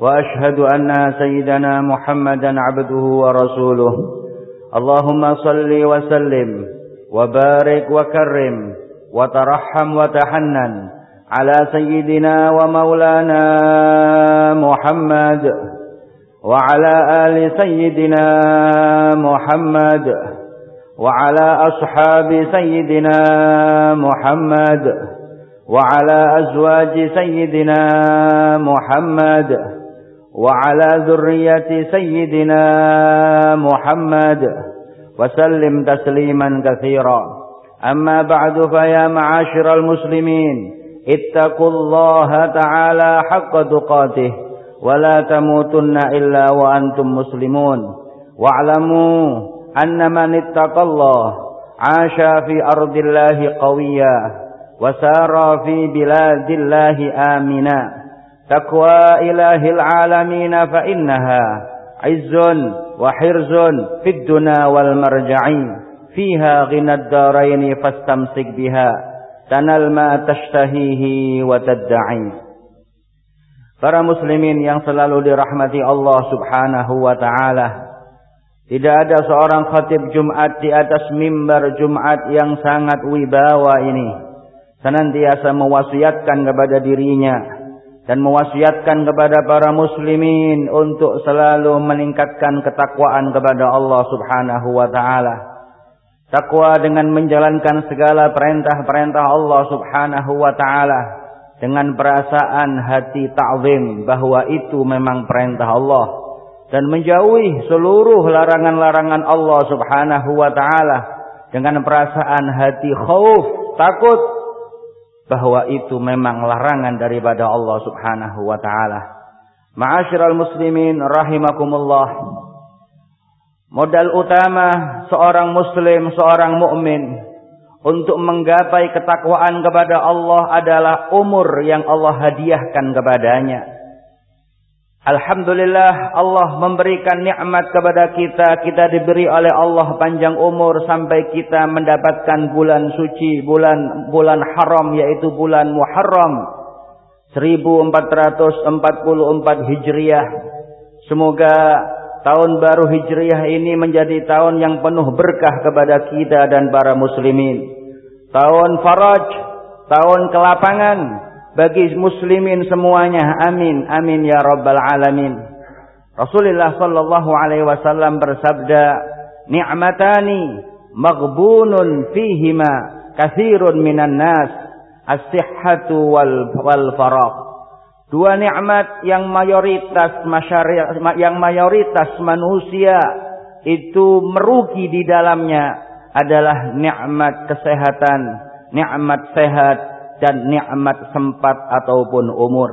وأشهد أن سيدنا محمدا عبده ورسوله. اللهم صل وسلم وبارك وكرم وترحم وتحنن على سيدنا ومولانا محمد وعلى آل سيدنا محمد وعلى أصحاب سيدنا محمد وعلى أزواج سيدنا محمد وعلى ذرية سيدنا محمد وسلم تسليما كثيرا. أما بعد فيا معاشر المسلمين اتقوا الله تعالى حق تقاته ولا تموتن إلا وأنتم مسلمون. واعلموا أن من اتقى الله عاش في أرض الله قويا وسار في بلاد الله آمنا. تقوى ilahil alamin fa innaha izzun wa hirzun fid فيها wal marja'i. Fiha ghinad daraini fastamsik biha. Tanal ma tashtahihi wa Para muslimin yang selalu dirahmati Allah subhanahu wa ta'ala. Tidak ada seorang khatib Jumat di atas mimbar Jumat yang sangat wibawa ini. Senantiasa mewasiatkan kepada dirinya dan mewasiatkan kepada para muslimin untuk selalu meningkatkan ketakwaan kepada Allah Subhanahu wa taala Takwa dengan menjalankan segala perintah-perintah Allah subhanahu wa ta'ala. Dengan perasaan hati ta'zim bahwa itu memang perintah Allah. Dan menjauhi seluruh larangan-larangan Allah subhanahu wa ta'ala. Dengan perasaan hati khauf, takut. Bahwa itu memang larangan daripada Allah subhanahu wa ta'ala. Ma'asyiral muslimin rahimakumullah. Modal utama seorang muslim, seorang mukmin untuk menggapai ketakwaan kepada Allah adalah umur yang Allah hadiahkan kepadanya. Alhamdulillah Allah memberikan nikmat kepada kita. Kita diberi oleh Allah panjang umur sampai kita mendapatkan bulan suci, bulan bulan haram yaitu bulan Muharram 1444 Hijriah. Semoga tahun baru Hijriah ini menjadi tahun yang penuh berkah kepada kita dan para muslimin. Tahun faraj, tahun kelapangan bagi muslimin semuanya. Amin, amin ya rabbal alamin. Rasulullah sallallahu alaihi wasallam bersabda, "Ni'matani maghbunun fihima kathirun minan nas, as-sihhatu wal wal faragh." Dua nikmat yang mayoritas masyarakat yang mayoritas manusia itu merugi di dalamnya adalah nikmat kesehatan, nikmat sehat dan nikmat sempat ataupun umur.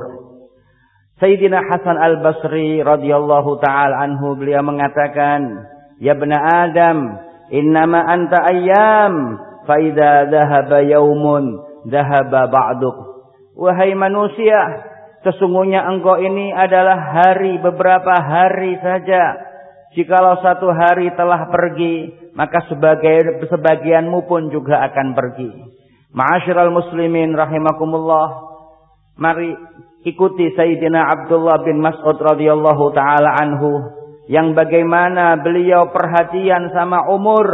Sayyidina Hasan Al-Basri radhiyallahu taala anhu beliau mengatakan, "Ya bani Adam, innama anta ayyam, fa idza dhahaba yaumun dhahaba ba'duk." Wahai manusia, Sesungguhnya engkau ini adalah hari beberapa hari saja. Jikalau satu hari telah pergi, maka sebagai sebagianmu pun juga akan pergi. Ma'asyiral muslimin rahimakumullah. Mari ikuti Sayyidina Abdullah bin Mas'ud radhiyallahu taala anhu yang bagaimana beliau perhatian sama umur,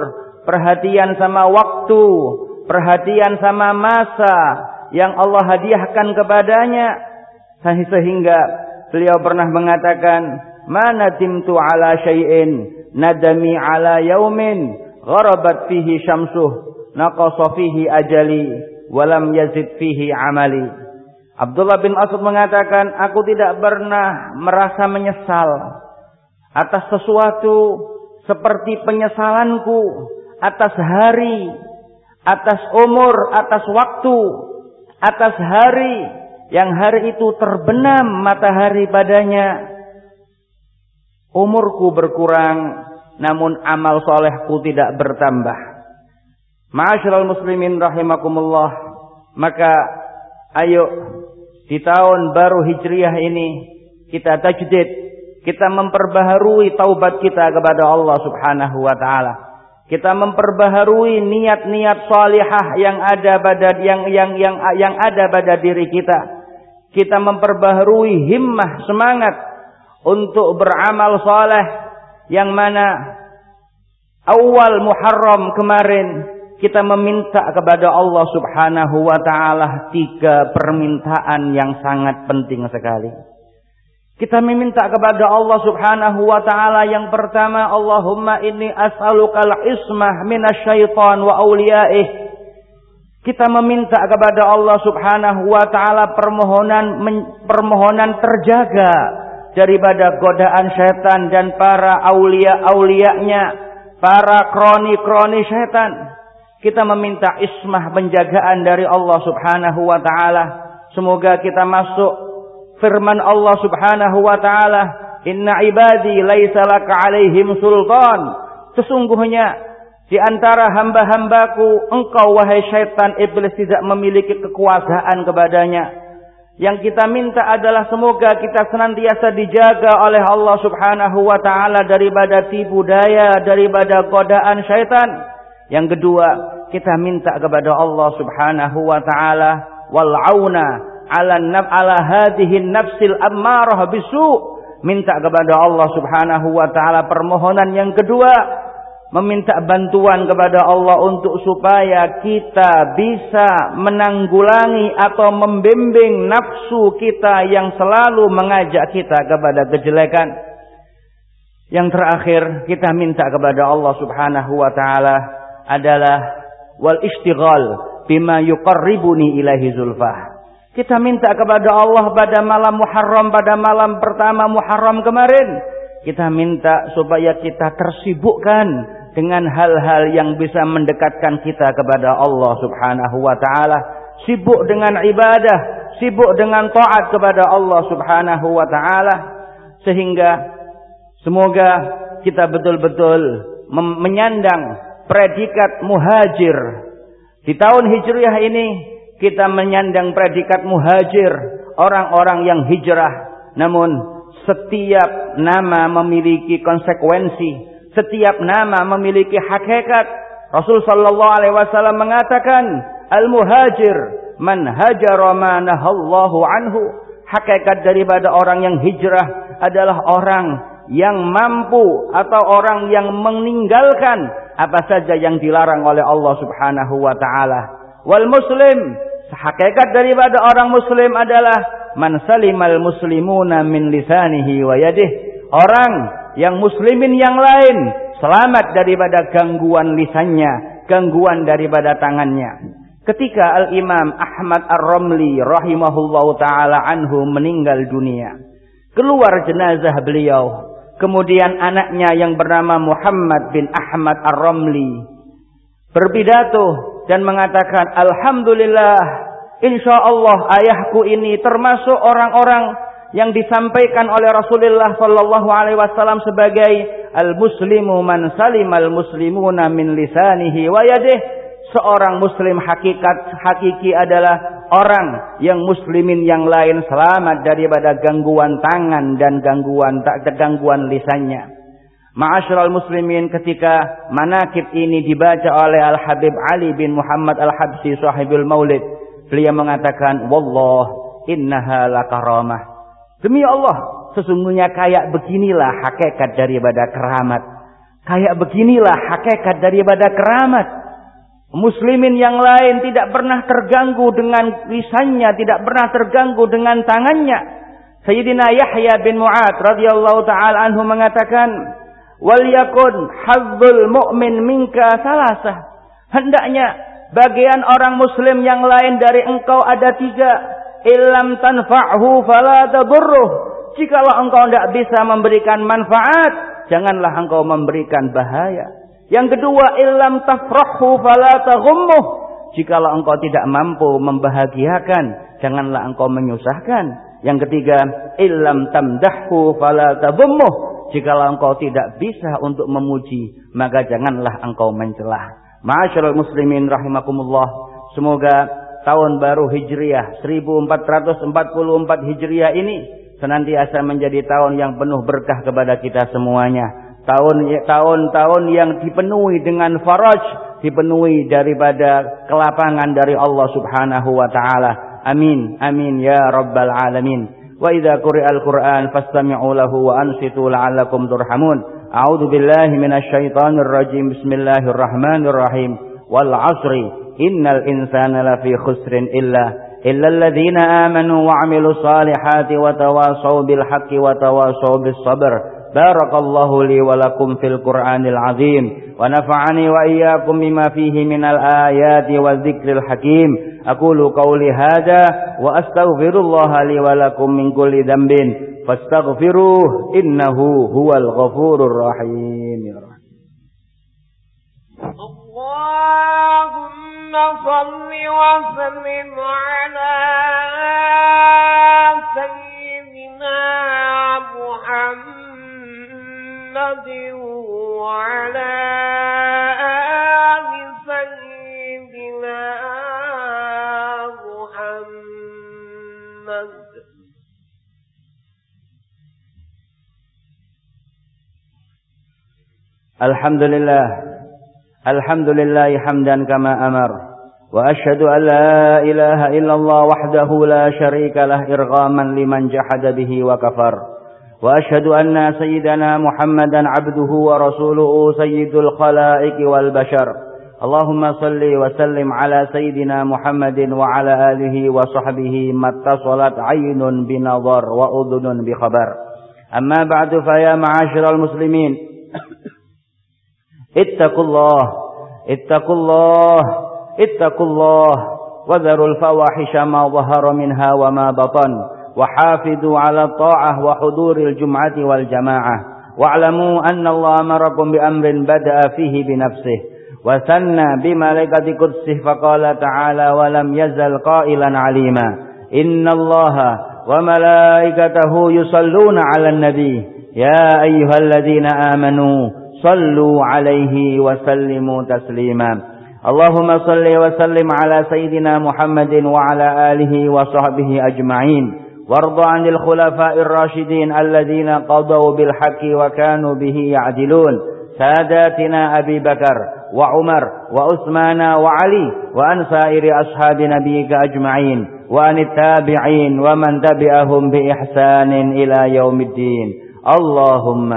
perhatian sama waktu, perhatian sama masa yang Allah hadiahkan kepadanya sehingga beliau pernah mengatakan mana timtu ala syai'in nadami ala yaumin gharabat fihi syamsuh naqasa fihi ajali walam yazid fihi amali Abdullah bin Asud mengatakan aku tidak pernah merasa menyesal atas sesuatu seperti penyesalanku atas hari atas umur atas waktu atas hari yang hari itu terbenam matahari padanya umurku berkurang namun amal solehku tidak bertambah. Ma'asyiral muslimin rahimakumullah, maka ayo di tahun baru Hijriah ini kita tajdid, kita memperbaharui taubat kita kepada Allah Subhanahu wa taala. Kita memperbaharui niat-niat salihah yang ada pada yang yang yang yang ada pada diri kita. Kita memperbaharui himmah semangat untuk beramal saleh yang mana awal Muharram kemarin kita meminta kepada Allah Subhanahu wa taala tiga permintaan yang sangat penting sekali. Kita meminta kepada Allah Subhanahu wa taala yang pertama, Allahumma inni as'alukal ismah minasyaiton wa awliyaih. Kita meminta kepada Allah Subhanahu wa taala permohonan permohonan terjaga daripada godaan setan dan para aulia-aulianya, para kroni-kroni setan. Kita meminta ismah penjagaan dari Allah Subhanahu wa taala. Semoga kita masuk firman Allah Subhanahu wa taala, "Inna ibadi laisa laka 'alaihim sultan." Sesungguhnya di antara hamba-hambaku engkau wahai syaitan iblis tidak memiliki kekuasaan kepadanya. Yang kita minta adalah semoga kita senantiasa dijaga oleh Allah Subhanahu wa taala daripada tipu daya, daripada godaan syaitan. Yang kedua, kita minta kepada Allah Subhanahu wa taala wal auna ala nab ala hadhihi nafsil ammarah bisu. Minta kepada Allah Subhanahu wa taala permohonan yang kedua, meminta bantuan kepada Allah untuk supaya kita bisa menanggulangi atau membimbing nafsu kita yang selalu mengajak kita kepada kejelekan. Yang terakhir kita minta kepada Allah Subhanahu wa taala adalah wal istighal bima yuqarribuni ilahi zulfah. Kita minta kepada Allah pada malam Muharram pada malam pertama Muharram kemarin. Kita minta supaya kita tersibukkan dengan hal-hal yang bisa mendekatkan kita kepada Allah Subhanahu wa taala. Sibuk dengan ibadah, sibuk dengan taat kepada Allah Subhanahu wa taala sehingga semoga kita betul-betul menyandang predikat muhajir. Di tahun Hijriah ini kita menyandang predikat muhajir, orang-orang yang hijrah. Namun setiap nama memiliki konsekuensi, setiap nama memiliki hakikat. Rasul wasallam mengatakan, "Al-muhajir man hajara ma nahallahu anhu." Hakikat daripada orang yang hijrah adalah orang yang mampu atau orang yang meninggalkan apa saja yang dilarang oleh Allah Subhanahu wa taala. Wal muslim, hakikat daripada orang muslim adalah man salimal muslimuna min lisanihi wa yadih. Orang yang muslimin yang lain selamat daripada gangguan lisannya, gangguan daripada tangannya. Ketika Al-Imam Ahmad Ar-Ramli rahimahullahu taala anhu meninggal dunia, keluar jenazah beliau Kemudian anaknya yang bernama Muhammad bin Ahmad Ar-Ramli. Berpidato dan mengatakan Alhamdulillah insya Allah ayahku ini termasuk orang-orang yang disampaikan oleh Rasulullah Sallallahu Alaihi Wasallam sebagai al-muslimu man salimal muslimuna min lisanihi wa yadihi seorang muslim hakikat hakiki adalah orang yang muslimin yang lain selamat daripada gangguan tangan dan gangguan tak gangguan lisannya. Ma'asyiral muslimin ketika manakib ini dibaca oleh Al Habib Ali bin Muhammad Al Habsi sahibul Maulid, beliau mengatakan, "Wallah innaha lakaramah." Demi Allah, sesungguhnya kayak beginilah hakikat daripada keramat. Kayak beginilah hakikat daripada keramat. Muslimin yang lain tidak pernah terganggu dengan lisannya, tidak pernah terganggu dengan tangannya. Sayyidina Yahya bin Mu'ad radhiyallahu taala anhu mengatakan, "Wal yakun hazzul mu'min minka salasah." Hendaknya bagian orang muslim yang lain dari engkau ada tiga. Illam tanfa'hu fala tadurruh. Jikalau engkau tidak bisa memberikan manfaat, janganlah engkau memberikan bahaya. Yang kedua, illam tafrahu fala taghummuh. Jikalau engkau tidak mampu membahagiakan, janganlah engkau menyusahkan. Yang ketiga, illam tamdahu fala tadhummuh. jikalau engkau tidak bisa untuk memuji, maka janganlah engkau mencelah. Ma'asyiral muslimin rahimakumullah. Semoga tahun baru Hijriah 1444 Hijriah ini senantiasa menjadi tahun yang penuh berkah kepada kita semuanya. Tahun-tahun yang dipenuhi dengan faraj, dipenuhi daripada kelapangan dari Allah Subhanahu wa taala. Amin. Amin ya rabbal alamin. وإذا قرئ القرآن فاستمعوا له وأنصتوا لعلكم ترحمون أعوذ بالله من الشيطان الرجيم بسم الله الرحمن الرحيم والعصر إن الإنسان لفي خسر إلا إلا الذين آمنوا وعملوا الصالحات وتواصوا بالحق وتواصوا بالصبر بارك الله لي ولكم في القرآن العظيم ونفعني وإياكم بما فيه من الآيات والذكر الحكيم. أقول قولي هذا وأستغفر الله لي ولكم من كل ذنب. فاستغفروه إنه هو الغفور الرحيم. اللهم صل وسلم على سيدنا محمد وعلى آل سيدنا الحمد لله الحمد لله حمدا كما أمر وأشهد أن لا إله إلا الله وحده لا شريك له إرغاما لمن جحد به وكفر. وأشهد أن سيدنا محمدا عبده ورسوله سيد الخلائق والبشر. اللهم صل وسلم على سيدنا محمد وعلى آله وصحبه ما اتصلت عين بنظر وأذن بخبر. أما بعد فيا معاشر المسلمين اتقوا الله اتقوا الله اتقوا الله وذروا الفواحش ما ظهر منها وما بطن. وحافظوا على الطاعة وحضور الجمعة والجماعة. واعلموا أن الله أمركم بأمر بدأ فيه بنفسه وثنى بملائكة قدسه فقال تعالى ولم يزل قائلا عليما. إن الله وملائكته يصلون على النبي. يا أيها الذين آمنوا صلوا عليه وسلموا تسليما. اللهم صل وسلم على سيدنا محمد وعلى آله وصحبه أجمعين. وارض عن الخلفاء الراشدين الذين قضوا بالحق وكانوا به يعدلون. ساداتنا أبي بكر وعمر وعثمان وعلي وأن سائر أصحاب نبيك أجمعين وأن التابعين ومن تبعهم بإحسان إلى يوم الدين. اللهم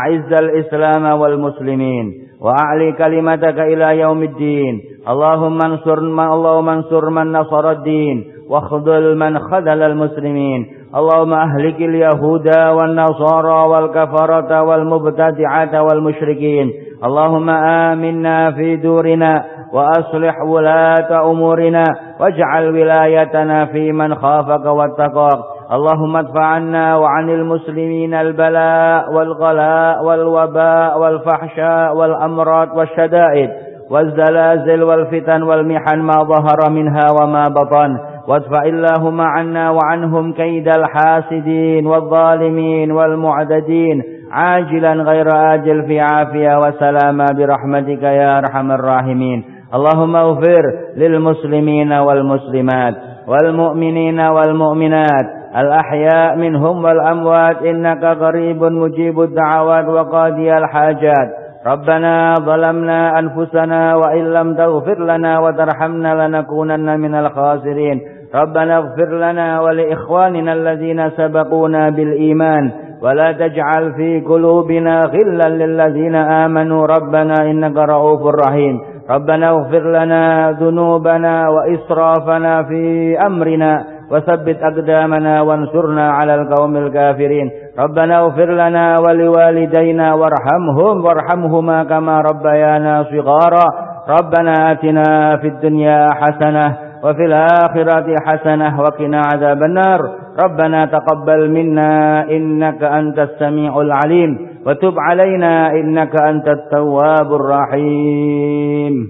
أعز الإسلام والمسلمين وأعلي كلمتك إلى يوم الدين. اللهم انصر من اللهم انصر من نصر الدين. واخذل من خذل المسلمين. اللهم أهلك اليهود والنصارى والكفرة والمبتدعة والمشركين. اللهم آمنا في دورنا وأصلح ولاة أمورنا واجعل ولايتنا في من خافك واتقاك. اللهم ادفع عنا وعن المسلمين البلاء والغلاء والوباء والفحشاء والأمراض والشدائد والزلازل والفتن والمحن ما ظهر منها وما بطن. وادفع اللهم عنا وعنهم كيد الحاسدين والظالمين والمعددين عاجلا غير آجل في عافية وسلامة برحمتك يا أرحم الراحمين. اللهم اغفر للمسلمين والمسلمات والمؤمنين والمؤمنات الأحياء منهم والأموات إنك قريب مجيب الدعوات وقاضي الحاجات. ربنا ظلمنا أنفسنا وإن لم تغفر لنا وترحمنا لنكونن من الخاسرين. ربنا اغفر لنا ولإخواننا الذين سبقونا بالإيمان ولا تجعل في قلوبنا غلا للذين آمنوا ربنا إنك رؤوف رحيم. ربنا اغفر لنا ذنوبنا وإسرافنا في أمرنا وثبت أقدامنا وانصرنا على القوم الكافرين. ربنا اغفر لنا ولوالدينا وارحمهم وارحمهما كما ربيانا صغارا. ربنا آتنا في الدنيا حسنة وفي الآخرة حسنة وقنا عذاب النار. ربنا تقبل منا إنك أنت السميع العليم. وتب علينا إنك أنت التواب الرحيم.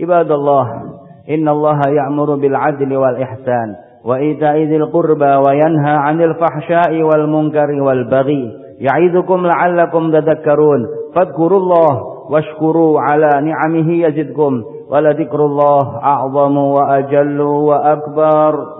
عباد الله إن الله يأمر بالعدل والإحسان وإيتاء ذي القربى وينهى عن الفحشاء والمنكر والبغي. يعظكم لعلكم تذكرون. فاذكروا الله واشكروا على نعمه يزدكم. ولذكر الله أعظم وأجل وأكبر.